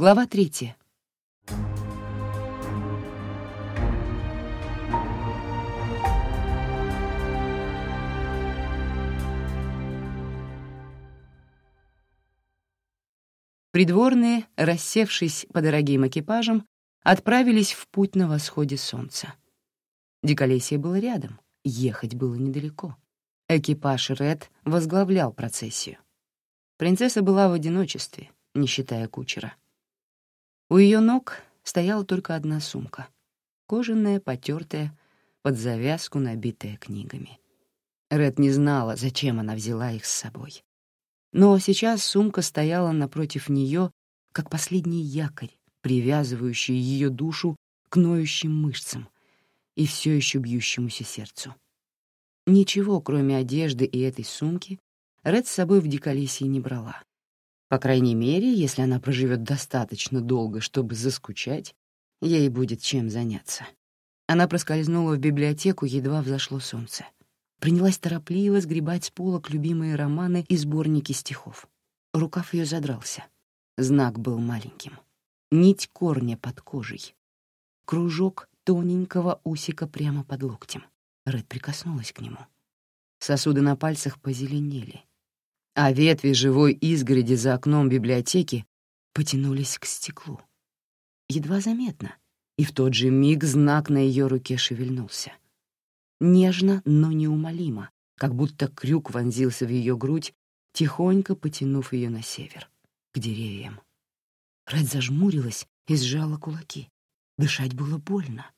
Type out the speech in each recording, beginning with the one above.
Глава третья. Придворные, рассевшись по дорогим экипажам, отправились в путь на восходе солнца. Диколесье было рядом, ехать было недалеко. Экипаж Ред возглавлял процессию. Принцесса была в одиночестве, не считая кучера. У ее ног стояла только одна сумка, кожаная, потертая, под завязку набитая книгами. Ред не знала, зачем она взяла их с собой. Но сейчас сумка стояла напротив нее, как последний якорь, привязывающий ее душу к ноющим мышцам и все еще бьющемуся сердцу. Ничего, кроме одежды и этой сумки, Ред с собой в Диколесье не брала. По крайней мере, если она проживет достаточно долго, чтобы заскучать, ей будет чем заняться. Она проскользнула в библиотеку, едва взошло солнце принялась торопливо сгребать с полок любимые романы и сборники стихов. Рукав ее задрался. Знак был маленьким. Нить корня под кожей. Кружок тоненького усика прямо под локтем. Рэд прикоснулась к нему. Сосуды на пальцах позеленели, а ветви живой изгороди за окном библиотеки потянулись к стеклу. Едва заметно, и в тот же миг знак на ее руке шевельнулся — нежно, но неумолимо, как будто крюк вонзился в ее грудь, тихонько потянув ее на север, к деревьям. Ред зажмурилась и сжала кулаки. Дышать было больно,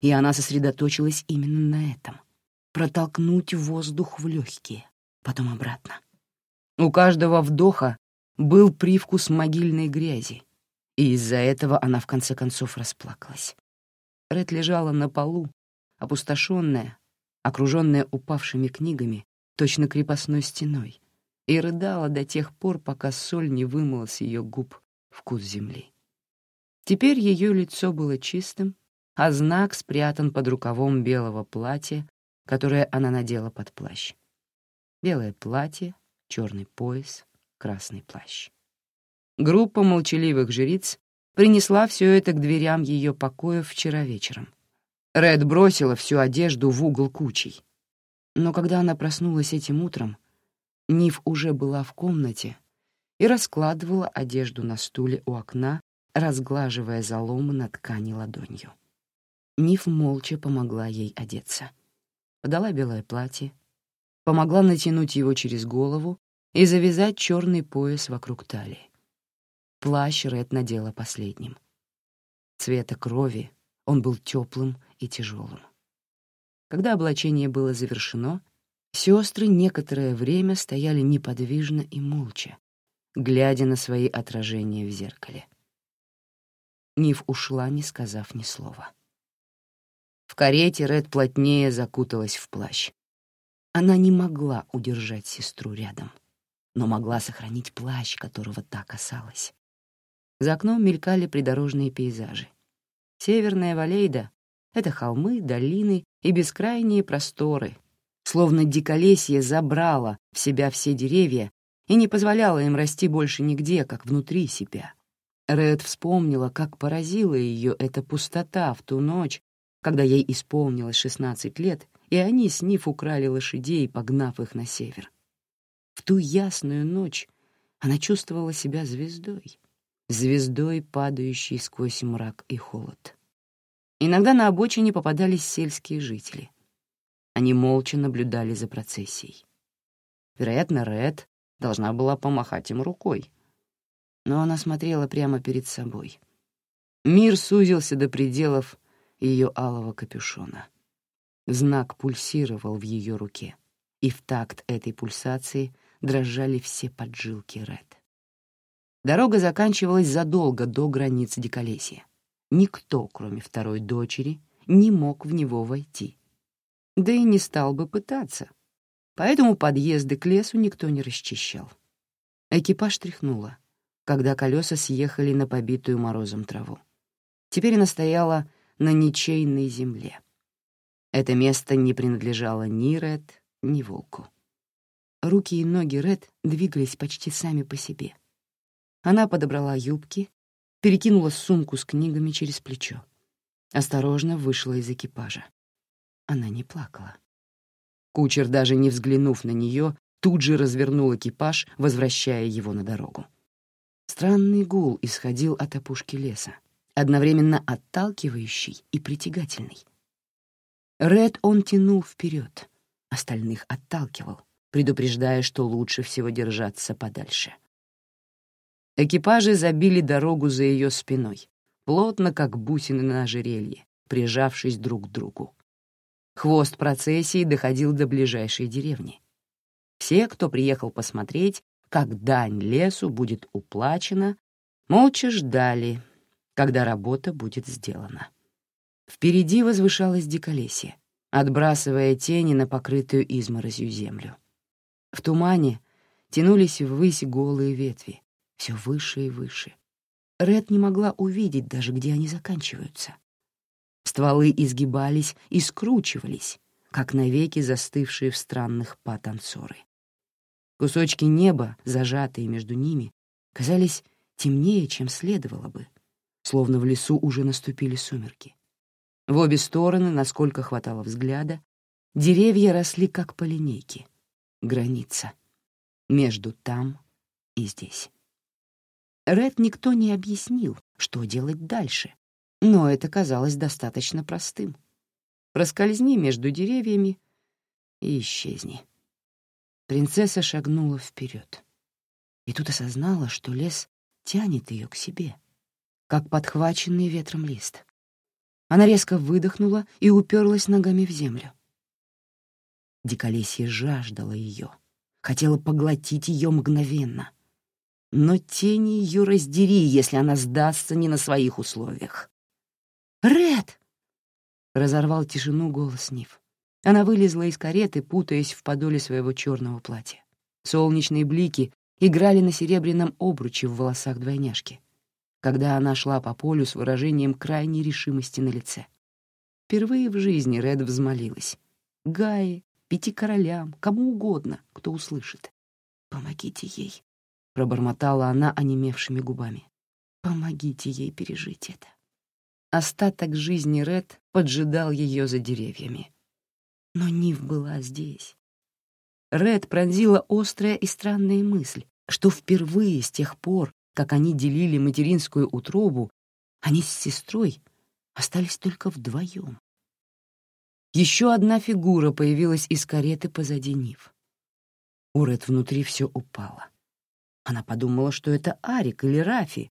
и она сосредоточилась именно на этом — протолкнуть воздух в легкие, потом обратно. У каждого вдоха был привкус могильной грязи, и из-за этого она в конце концов расплакалась. Ред лежала на полу, опустошенная, окруженная упавшими книгами, точно крепостной стеной, и рыдала до тех пор, пока соль не вымыла с ее губ вкус земли. Теперь ее лицо было чистым, а знак спрятан под рукавом белого платья, которое она надела под плащ. Белое платье, черный пояс, красный плащ. Группа молчаливых жриц принесла все это к дверям ее покоя вчера вечером — Ред бросила всю одежду в угол кучей. Но когда она проснулась этим утром, Ниф уже была в комнате и раскладывала одежду на стуле у окна, разглаживая заломы на ткани ладонью. Ниф молча помогла ей одеться. Подала белое платье, помогла натянуть его через голову и завязать черный пояс вокруг талии. Плащ Ред надела последним. Цвета крови он был теплым и тяжелым. Когда облачение было завершено, сестры некоторое время стояли неподвижно и молча, глядя на свои отражения в зеркале. Нив ушла, не сказав ни слова. В карете Ред плотнее закуталась в плащ. Она не могла удержать сестру рядом, но могла сохранить плащ, которого та касалась. За окном мелькали придорожные пейзажи. Северная Валейда это холмы, долины и бескрайние просторы, словно диколесье забрало в себя все деревья и не позволяло им расти больше нигде, как внутри себя. Ред вспомнила, как поразила ее эта пустота в ту ночь, когда ей исполнилось 16 лет, и они с Ниф украли лошадей, погнав их на север. В ту ясную ночь она чувствовала себя звездой, звездой, падающей сквозь мрак и холод. Иногда на обочине попадались сельские жители. Они молча наблюдали за процессией. Вероятно, Ред должна была помахать им рукой. Но она смотрела прямо перед собой. Мир сузился до пределов ее алого капюшона. Знак пульсировал в ее руке, и в такт этой пульсации дрожали все поджилки Ред. Дорога заканчивалась задолго до границ Диколесья. Никто, кроме второй дочери, не мог в него войти. Да и не стал бы пытаться. Поэтому подъезды к лесу никто не расчищал. Экипаж тряхнуло, когда колеса съехали на побитую морозом траву. Теперь она стояла на ничейной земле. Это место не принадлежало ни Ред, ни Волку. Руки и ноги Ред двигались почти сами по себе. Она подобрала юбки перекинула сумку с книгами через плечо. Осторожно вышла из экипажа. Она не плакала. Кучер, даже не взглянув на нее, тут же развернул экипаж, возвращая его на дорогу. Странный гул исходил от опушки леса, одновременно отталкивающий и притягательный. Ред он тянул вперед, остальных отталкивал, предупреждая, что лучше всего держаться подальше. Экипажи забили дорогу за ее спиной, плотно, как бусины на ожерелье, прижавшись друг к другу. Хвост процессии доходил до ближайшей деревни. Все, кто приехал посмотреть, как дань лесу будет уплачена, молча ждали, когда работа будет сделана. Впереди возвышалась диколесье, отбрасывая тени на покрытую изморозью землю. В тумане тянулись ввысь голые ветви, все выше и выше. Ред не могла увидеть даже, где они заканчиваются. Стволы изгибались и скручивались, как навеки застывшие в странных па танцоры. Кусочки неба, зажатые между ними, казались темнее, чем следовало бы, словно в лесу уже наступили сумерки. В обе стороны, насколько хватало взгляда, деревья росли как по линейке. Граница. Между там и здесь. Ред никто не объяснил, что делать дальше, но это казалось достаточно простым. Проскользни между деревьями и исчезни. Принцесса шагнула вперед. И тут осознала, что лес тянет ее к себе, как подхваченный ветром лист. Она резко выдохнула и уперлась ногами в землю. Диколесье жаждало ее, хотела поглотить ее мгновенно. Но тени ее раздери, если она сдастся не на своих условиях. «Ред!» — разорвал тишину голос Нив. Она вылезла из кареты, путаясь в подоле своего черного платья. Солнечные блики играли на серебряном обруче в волосах двойняшки, когда она шла по полю с выражением крайней решимости на лице. Впервые в жизни Ред взмолилась. Гаи, пяти королям, кому угодно, кто услышит. «Помогите ей», — пробормотала она онемевшими губами. «Помогите ей пережить это». Остаток жизни Ред поджидал ее за деревьями. Но Нив была здесь. Ред пронзила острая и странная мысль, что впервые с тех пор, как они делили материнскую утробу, они с сестрой остались только вдвоем. Еще одна фигура появилась из кареты позади Нив. У Ред внутри все упало. Она подумала, что это Арик или Рафи,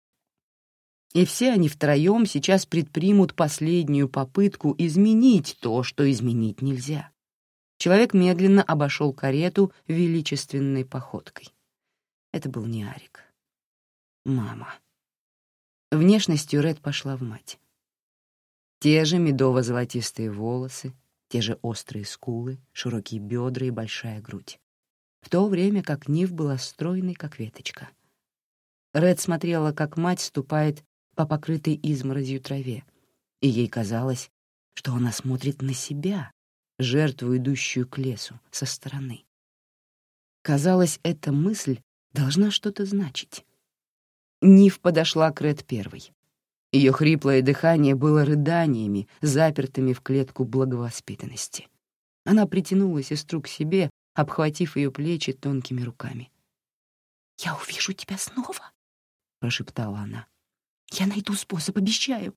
и все они втроем сейчас предпримут последнюю попытку изменить то, что изменить нельзя. Человек медленно обошел карету величественной походкой. Это был не Арик. Мама. Внешностью Ред пошла в мать. Те же медово-золотистые волосы, те же острые скулы, широкие бедра и большая грудь. В то время как Нив была стройной, как веточка. Ред смотрела, как мать ступает по покрытой изморозью траве, и ей казалось, что она смотрит на себя, жертву, идущую к лесу, со стороны. Казалось, эта мысль должна что-то значить. Нив подошла к Ред первой. Ее хриплое дыхание было рыданиями, запертыми в клетку благовоспитанности. Она притянула сестру к себе, обхватив ее плечи тонкими руками. «Я увижу тебя снова», — прошептала она. Я найду способ, обещаю.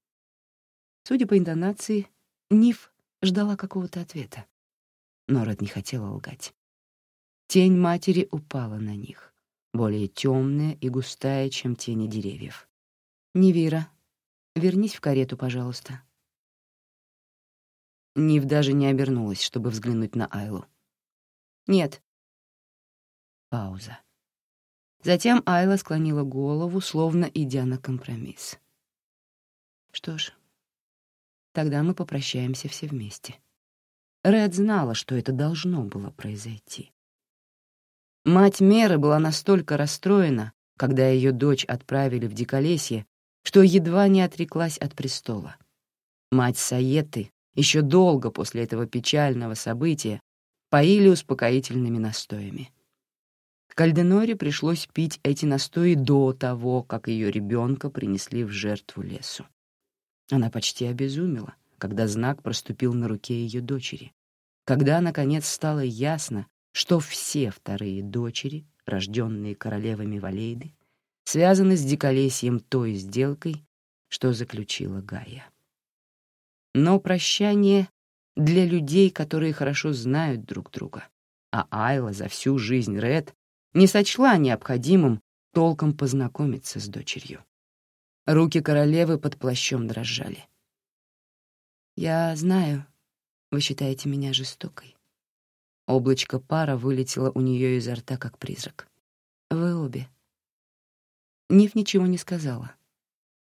Судя по интонации, Ниф ждала какого-то ответа. Но Ред не хотела лгать. Тень матери упала на них, более темная и густая, чем тени деревьев. «Невира, вернись в карету, пожалуйста». Нив даже не обернулась, чтобы взглянуть на Айлу. «Нет». Пауза. Затем Айла склонила голову, словно идя на компромисс. Что ж, тогда мы попрощаемся все вместе. Ред знала, что это должно было произойти. Мать Меры была настолько расстроена, когда ее дочь отправили в Диколесье, что едва не отреклась от престола. Мать Саеты еще долго после этого печального события поили успокоительными настоями. Кальденоре пришлось пить эти настои до того, как ее ребенка принесли в жертву лесу. Она почти обезумела, когда знак проступил на руке ее дочери, когда, наконец, стало ясно, что все вторые дочери, рожденные королевами Валейды, связаны с диколесьем той сделкой, что заключила Гая. Но прощание для людей, которые хорошо знают друг друга, а Айла за всю жизнь Ред не сочла необходимым толком познакомиться с дочерью. Руки королевы под плащом дрожали. «Я знаю, вы считаете меня жестокой». Облачко пара вылетело у нее изо рта, как призрак. «Вы обе». Ниф ничего не сказала,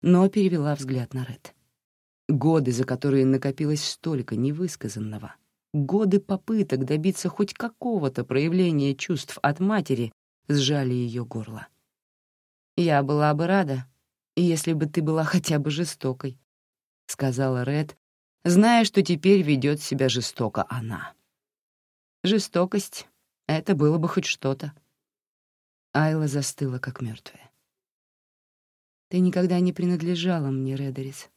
но перевела взгляд на Ред. Годы, за которые накопилось столько невысказанного, годы попыток добиться хоть какого-то проявления чувств от матери, сжали ее горло. «Я была бы рада, если бы ты была хотя бы жестокой», — сказала Ред, зная, что теперь ведет себя жестоко она. Жестокость — это было бы хоть что-то. Айла застыла, как мертвая. «Ты никогда не принадлежала мне, Редерис».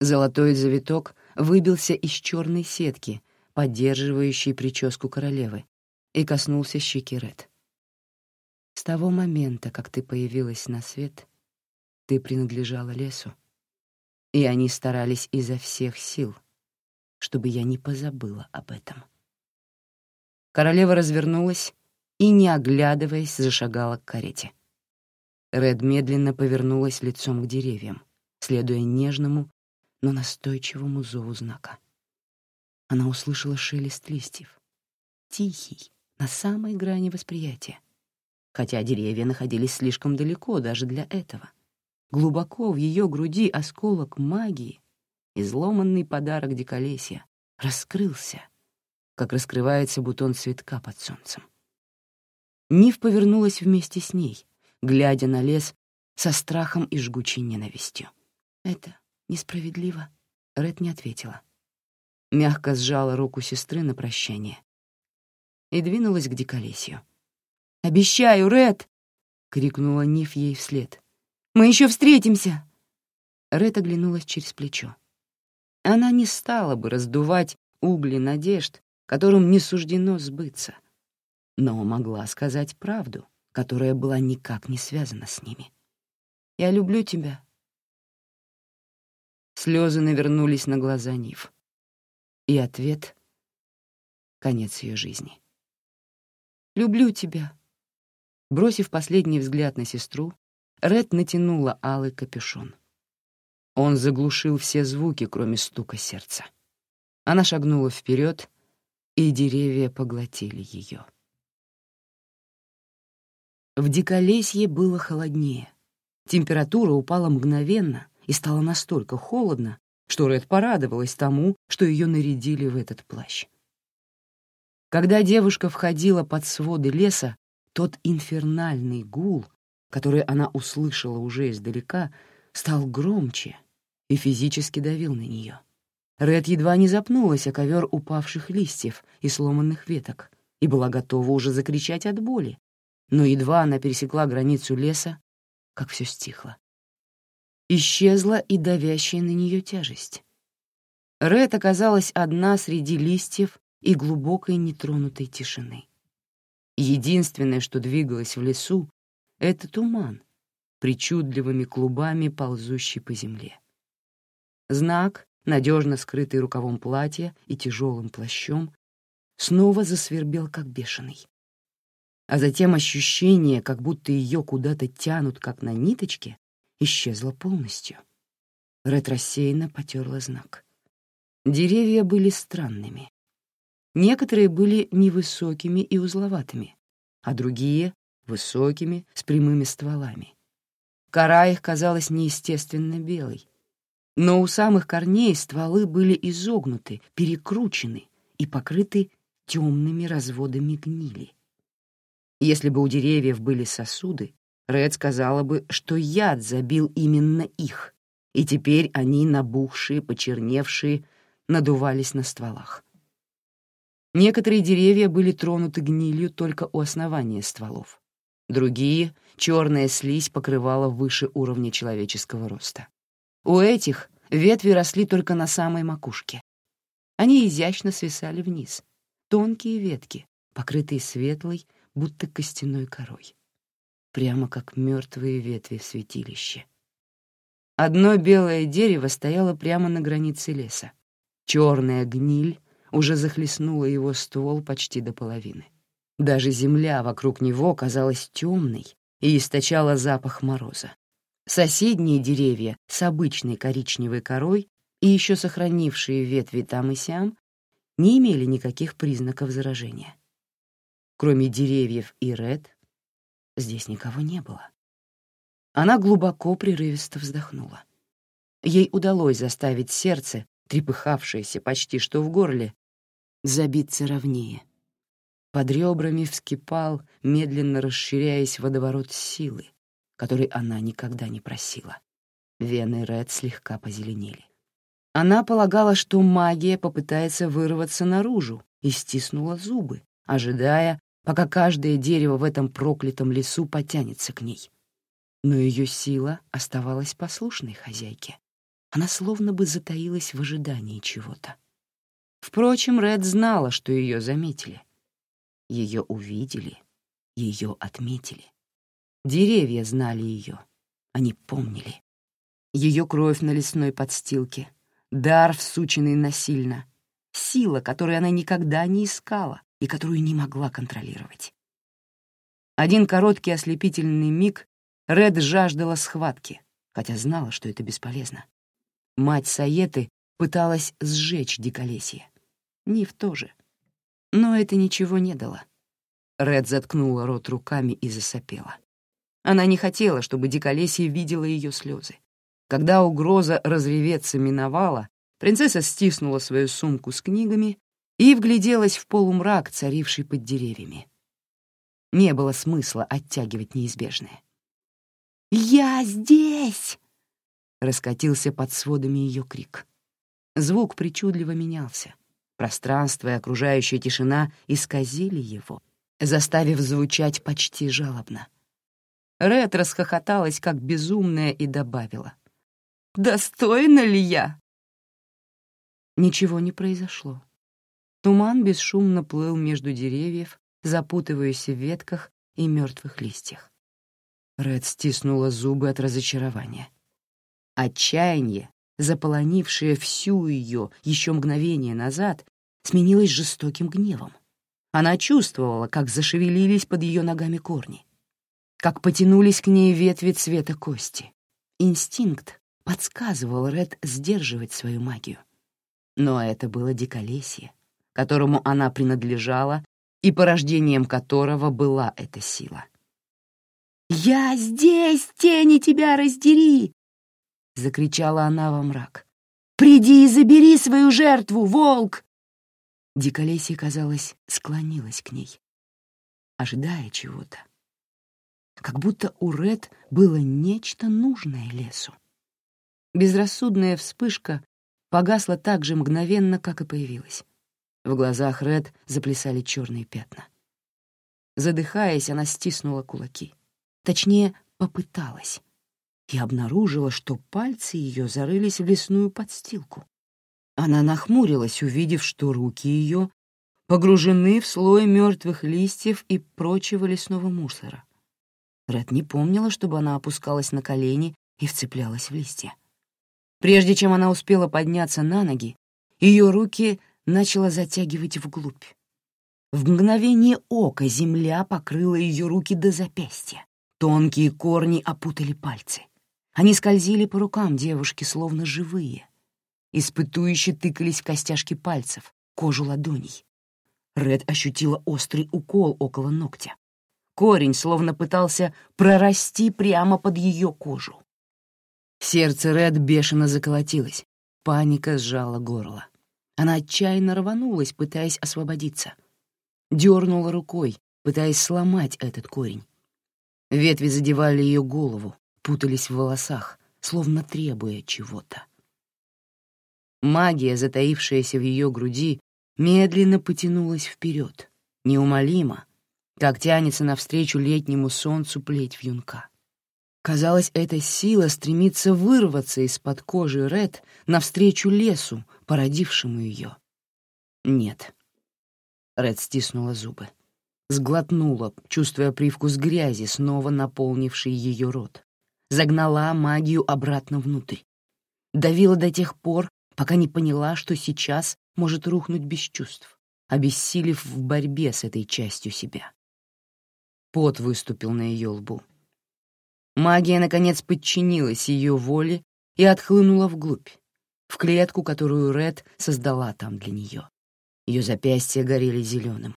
Золотой завиток выбился из черной сетки, поддерживающей прическу королевы, и коснулся щеки Ред. С того момента, как ты появилась на свет, ты принадлежала лесу, и они старались изо всех сил, чтобы я не позабыла об этом. Королева развернулась и, не оглядываясь, зашагала к карете. Ред медленно повернулась лицом к деревьям, следуя нежному, но настойчивому зову знака. Она услышала шелест листьев, тихий, на самой грани восприятия хотя деревья находились слишком далеко даже для этого. Глубоко в ее груди осколок магии, изломанный подарок диколесья, раскрылся, как раскрывается бутон цветка под солнцем. Нив повернулась вместе с ней, глядя на лес со страхом и жгучей ненавистью. «Это несправедливо», — Ред не ответила. Мягко сжала руку сестры на прощание и двинулась к диколесью. «Обещаю, Ред!» — крикнула Ниф ей вслед. «Мы еще встретимся!» Ред оглянулась через плечо. Она не стала бы раздувать угли надежд, которым не суждено сбыться, но могла сказать правду, которая была никак не связана с ними. «Я люблю тебя». Слезы навернулись на глаза Ниф. И ответ — конец ее жизни. «Люблю тебя», Бросив последний взгляд на сестру, Ред натянула алый капюшон. Он заглушил все звуки, кроме стука сердца. Она шагнула вперед, и деревья поглотили ее. В Диколесье было холоднее. Температура упала мгновенно и стало настолько холодно, что Ред порадовалась тому, что ее нарядили в этот плащ. Когда девушка входила под своды леса, тот инфернальный гул, который она услышала уже издалека, стал громче и физически давил на нее. Ред едва не запнулась о ковер упавших листьев и сломанных веток и была готова уже закричать от боли, но едва она пересекла границу леса, как все стихло. Исчезла и давящая на нее тяжесть. Ред оказалась одна среди листьев и глубокой нетронутой тишины. Единственное, что двигалось в лесу, — это туман, причудливыми клубами ползущий по земле. Знак, надежно скрытый рукавом платья и тяжелым плащом, снова засвербел, как бешеный. А затем ощущение, как будто ее куда-то тянут, как на ниточке, исчезло полностью. Ред рассеянно потерла знак. Деревья были странными. Некоторые были невысокими и узловатыми, а другие — высокими, с прямыми стволами. Кора их казалась неестественно белой, но у самых корней стволы были изогнуты, перекручены и покрыты темными разводами гнили. Если бы у деревьев были сосуды, Ред сказала бы, что яд забил именно их, и теперь они, набухшие, почерневшие, надувались на стволах. Некоторые деревья были тронуты гнилью только у основания стволов. Другие черная слизь покрывала выше уровня человеческого роста. У этих ветви росли только на самой макушке. Они изящно свисали вниз. Тонкие ветки, покрытые светлой, будто костяной корой. Прямо как мертвые ветви в святилище. Одно белое дерево стояло прямо на границе леса. Черная гниль уже захлестнула его ствол почти до половины. Даже земля вокруг него казалась темной и источала запах мороза. Соседние деревья с обычной коричневой корой и еще сохранившие ветви там и сям не имели никаких признаков заражения. Кроме деревьев и Ред, здесь никого не было. Она глубоко прерывисто вздохнула. Ей удалось заставить сердце, трепыхавшееся почти что в горле, забиться ровнее. Под ребрами вскипал, медленно расширяясь водоворот силы, который она никогда не просила. Вены Ред слегка позеленели. Она полагала, что магия попытается вырваться наружу, и стиснула зубы, ожидая, пока каждое дерево в этом проклятом лесу потянется к ней. Но ее сила оставалась послушной хозяйке. Она словно бы затаилась в ожидании чего-то. Впрочем, Ред знала, что ее заметили. Ее увидели, ее отметили. Деревья знали ее, они помнили. Ее кровь на лесной подстилке, дар, всученный насильно, сила, которую она никогда не искала и которую не могла контролировать. Один короткий ослепительный миг Ред жаждала схватки, хотя знала, что это бесполезно. Мать Саеты пыталась сжечь диколесье. Нив тоже. Но это ничего не дало. Ред заткнула рот руками и засопела. Она не хотела, чтобы диколесье видела ее слезы. Когда угроза разреветься миновала, принцесса стиснула свою сумку с книгами и вгляделась в полумрак, царивший под деревьями. Не было смысла оттягивать неизбежное. «Я здесь!» — раскатился под сводами ее крик. Звук причудливо менялся. Пространство и окружающая тишина исказили его, заставив звучать почти жалобно. Ред расхохоталась, как безумная, и добавила. «Достойна ли я?» Ничего не произошло. Туман бесшумно плыл между деревьев, запутываясь в ветках и мертвых листьях. Ред стиснула зубы от разочарования. Отчаяние, заполонившее всю ее еще мгновение назад, сменилось жестоким гневом. Она чувствовала, как зашевелились под ее ногами корни, как потянулись к ней ветви цвета кости. Инстинкт подсказывал Ред сдерживать свою магию. Но это было диколесье, которому она принадлежала и порождением которого была эта сила. «Я здесь, тени тебя раздери!» — закричала она во мрак. «Приди и забери свою жертву, волк!» Диколесье, казалось, склонилась к ней, ожидая чего-то. Как будто у Ред было нечто нужное лесу. Безрассудная вспышка погасла так же мгновенно, как и появилась. В глазах Ред заплясали черные пятна. Задыхаясь, она стиснула кулаки. Точнее, попыталась. И обнаружила, что пальцы ее зарылись в лесную подстилку. Она нахмурилась, увидев, что руки ее погружены в слой мертвых листьев и прочего лесного мусора. Ред не помнила, чтобы она опускалась на колени и вцеплялась в листья. Прежде чем она успела подняться на ноги, ее руки начало затягивать вглубь. В мгновение ока земля покрыла ее руки до запястья. Тонкие корни опутали пальцы. Они скользили по рукам девушки, словно живые. Испытующе тыкались в костяшки пальцев, кожу ладоней. Ред ощутила острый укол около ногтя. Корень словно пытался прорасти прямо под ее кожу. Сердце Ред бешено заколотилось. Паника сжала горло. Она отчаянно рванулась, пытаясь освободиться. Дернула рукой, пытаясь сломать этот корень. Ветви задевали ее голову, путались в волосах, словно требуя чего-то. Магия, затаившаяся в ее груди, медленно потянулась вперед, неумолимо, как тянется навстречу летнему солнцу плеть вьюнка. Казалось, эта сила стремится вырваться из-под кожи Ред навстречу лесу, породившему ее. Нет. Ред стиснула зубы. Сглотнула, чувствуя привкус грязи, снова наполнивший ее рот. Загнала магию обратно внутрь. Давила до тех пор, пока не поняла, что сейчас может рухнуть без чувств, обессилев в борьбе с этой частью себя. Пот выступил на ее лбу. Магия, наконец, подчинилась ее воле и отхлынула вглубь, в клетку, которую Ред создала там для нее. Ее запястья горели зеленым,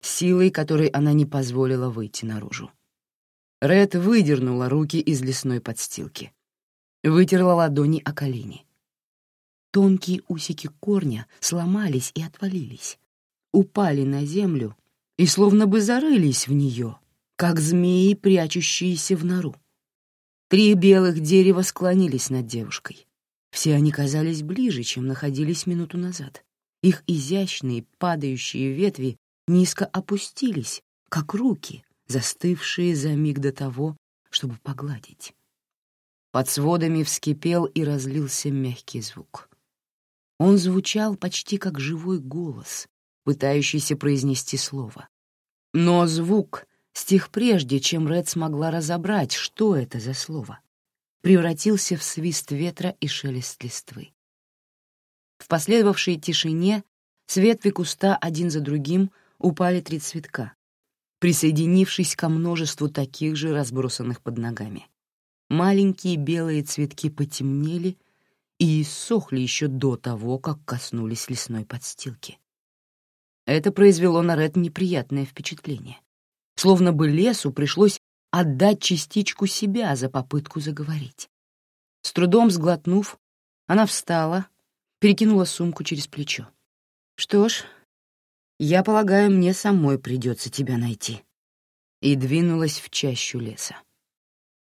силой которой она не позволила выйти наружу. Ред выдернула руки из лесной подстилки, вытерла ладони о колени. Тонкие усики корня сломались и отвалились, упали на землю и словно бы зарылись в нее, как змеи, прячущиеся в нору. Три белых дерева склонились над девушкой. Все они казались ближе, чем находились минуту назад. Их изящные падающие ветви низко опустились, как руки, застывшие за миг до того, чтобы погладить. Под сводами вскипел и разлился мягкий звук. Он звучал почти как живой голос, пытающийся произнести слово. Но звук стих прежде, чем Ред смогла разобрать, что это за слово. Превратился в свист ветра и шелест листвы. В последовавшей тишине с ветви куста один за другим упали три цветка, присоединившись ко множеству таких же разбросанных под ногами. Маленькие белые цветки потемнели и иссохли еще до того, как коснулись лесной подстилки. Это произвело на Ред неприятное впечатление словно бы лесу пришлось отдать частичку себя за попытку заговорить. С трудом сглотнув, она встала, перекинула сумку через плечо. «Что ж, я полагаю, мне самой придется тебя найти», и двинулась в чащу леса.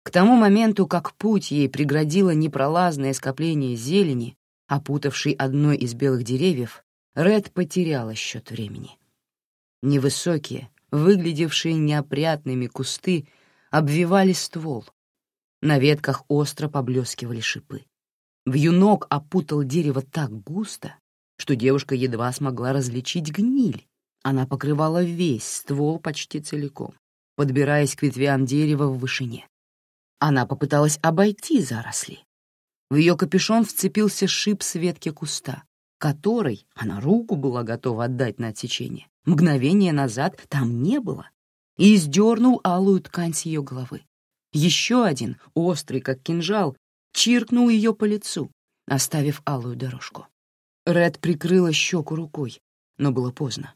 К тому моменту, как путь ей преградило непролазное скопление зелени, опутавшей одной из белых деревьев, Ред потеряла счет времени. Невысокие, выглядевшие неопрятными кусты обвивали ствол. На ветках остро поблескивали шипы. Вьюнок опутал дерево так густо, что девушка едва смогла различить гниль. Она покрывала весь ствол почти целиком, подбираясь к ветвям дерева в вышине. Она попыталась обойти заросли. В ее капюшон вцепился шип с ветки куста, который она руку была готова отдать на отсечение, мгновение назад там не было, и сдернул алую ткань с ее головы. Еще один, острый, как кинжал, чиркнул ее по лицу, оставив алую дорожку. Ред прикрыла щеку рукой, но было поздно.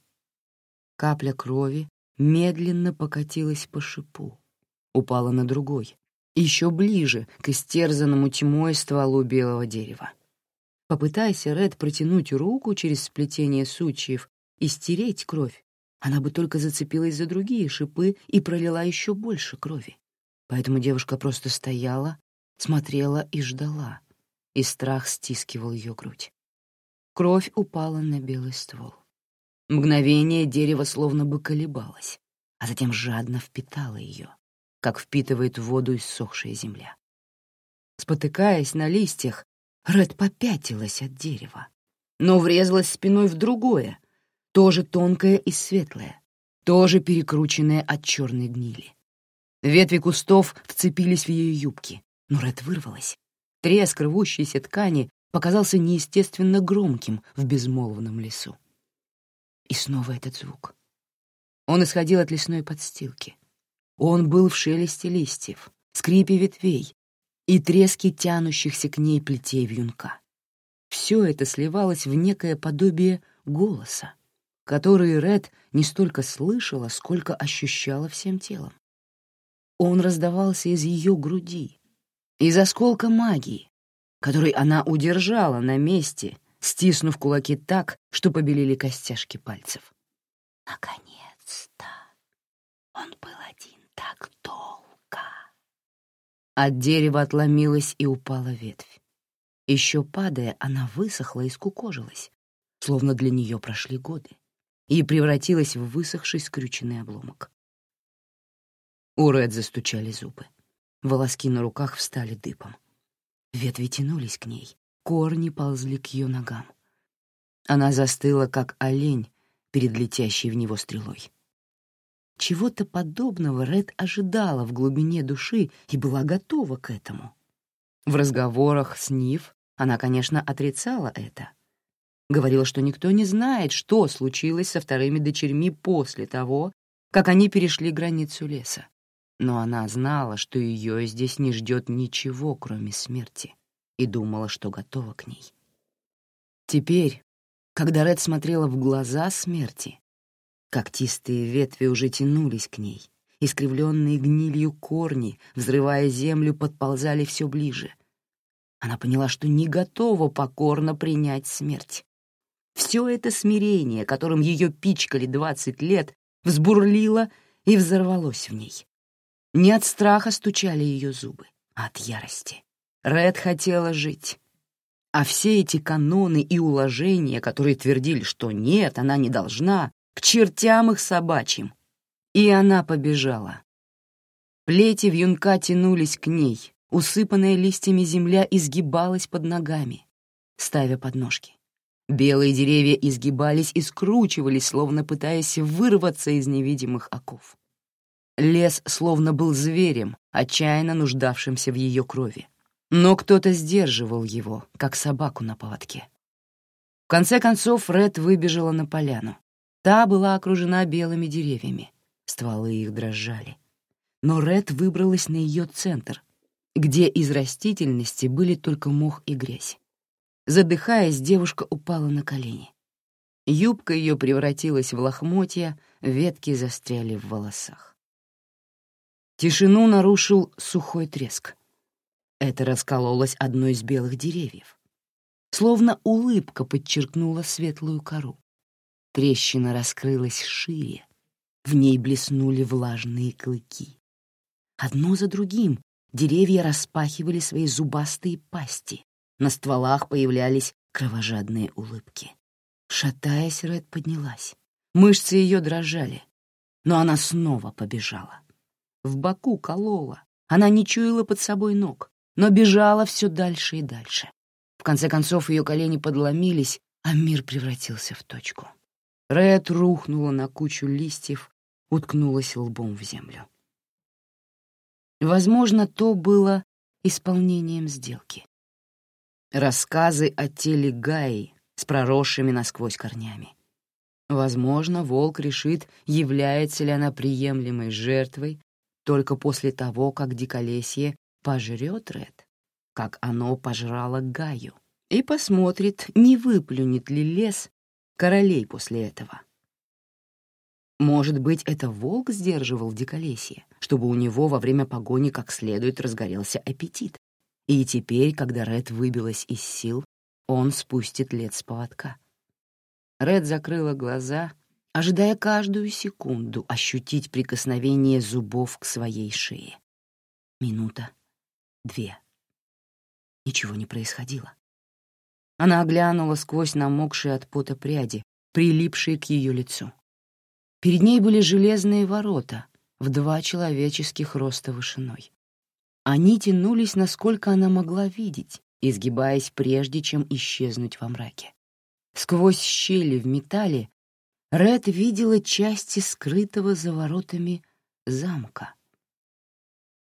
Капля крови медленно покатилась по шипу, упала на другой, еще ближе к истерзанному тьмой стволу белого дерева. Попытайся Ред протянуть руку через сплетение сучьев и стереть кровь, она бы только зацепилась за другие шипы и пролила еще больше крови. Поэтому девушка просто стояла, смотрела и ждала, и страх стискивал ее грудь. Кровь упала на белый ствол. Мгновение дерево словно бы колебалось, а затем жадно впитало ее, как впитывает воду иссохшая земля. Спотыкаясь на листьях, Ред попятилась от дерева, но врезалась спиной в другое, тоже тонкое и светлое, тоже перекрученное от черной гнили. Ветви кустов вцепились в ее юбки, но Ред вырвалась. Треск рвущейся ткани показался неестественно громким в безмолвном лесу. И снова этот звук. Он исходил от лесной подстилки. Он был в шелесте листьев, скрипе ветвей и треске тянущихся к ней плетей вьюнка. Все это сливалось в некое подобие голоса, который Ред не столько слышала, сколько ощущала всем телом. Он раздавался из ее груди, из осколка магии, который она удержала на месте, стиснув кулаки так, что побелели костяшки пальцев. Наконец-то! Он был один так долго. От дерева отломилась и упала ветвь. Еще падая, она высохла и скукожилась, словно для нее прошли годы, и превратилась в высохший скрюченный обломок. У Ред застучали зубы. Волоски на руках встали дыбом. Ветви тянулись к ней, корни ползли к ее ногам. Она застыла, как олень перед летящей в него стрелой. Чего-то подобного Ред ожидала в глубине души и была готова к этому. В разговорах с Нив она, конечно, отрицала это. Говорила, что никто не знает, что случилось со вторыми дочерьми после того, как они перешли границу леса. Но она знала, что ее здесь не ждет ничего, кроме смерти, и думала, что готова к ней. Теперь, когда Ред смотрела в глаза смерти, когтистые ветви уже тянулись к ней, искривленные гнилью корни, взрывая землю, подползали все ближе. Она поняла, что не готова покорно принять смерть. Все это смирение, которым ее пичкали двадцать лет, взбурлило и взорвалось в ней. Не от страха стучали ее зубы, а от ярости. Ред хотела жить. А все эти каноны и уложения, которые твердили, что нет, она не должна, к чертям их собачьим. И она побежала. Плети вьюнка тянулись к ней, усыпанная листьями земля изгибалась под ногами, ставя подножки. Белые деревья изгибались и скручивались, словно пытаясь вырваться из невидимых оков. Лес словно был зверем, отчаянно нуждавшимся в ее крови. Но кто-то сдерживал его, как собаку на поводке. В конце концов Ред выбежала на поляну. Та была окружена белыми деревьями. Стволы их дрожали. Но Ред выбралась на ее центр, где из растительности были только мох и грязь. Задыхаясь, девушка упала на колени. Юбка ее превратилась в лохмотья, ветки застряли в волосах. Тишину нарушил сухой треск. Это раскололось одно из белых деревьев. Словно улыбка подчеркнула светлую кору. Трещина раскрылась шире. В ней блеснули влажные клыки. Одно за другим деревья распахивали свои зубастые пасти. На стволах появлялись кровожадные улыбки. Шатаясь, Ред поднялась. Мышцы ее дрожали, но она снова побежала. В боку колола. Она не чуяла под собой ног, но бежала все дальше и дальше. В конце концов ее колени подломились, а мир превратился в точку. Рэд рухнула на кучу листьев, уткнулась лбом в землю. Возможно, то было исполнением сделки. Рассказы о теле Гаи с проросшими насквозь корнями. Возможно, волк решит, является ли она приемлемой жертвой только после того, как диколесье пожрет Ред, как оно пожрало Гаю, и посмотрит, не выплюнет ли лес королей после этого. Может быть, это волк сдерживал диколесье, чтобы у него во время погони как следует разгорелся аппетит. И теперь, когда Ред выбилась из сил, он спустит лед с поводка. Ред закрыла глаза ожидая каждую секунду ощутить прикосновение зубов к своей шее. Минута, две. Ничего не происходило. Она оглянула сквозь намокшие от пота пряди, прилипшие к ее лицу. Перед ней были железные ворота в два человеческих роста вышиной. Они тянулись, насколько она могла видеть, изгибаясь прежде, чем исчезнуть во мраке. Сквозь щели в металле Ред видела части скрытого за воротами замка.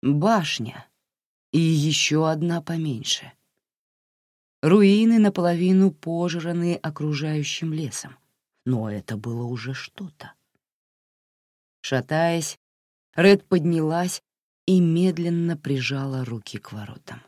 Башня и еще одна поменьше. Руины наполовину пожранные окружающим лесом, но это было уже что-то. Шатаясь, Ред поднялась и медленно прижала руки к воротам.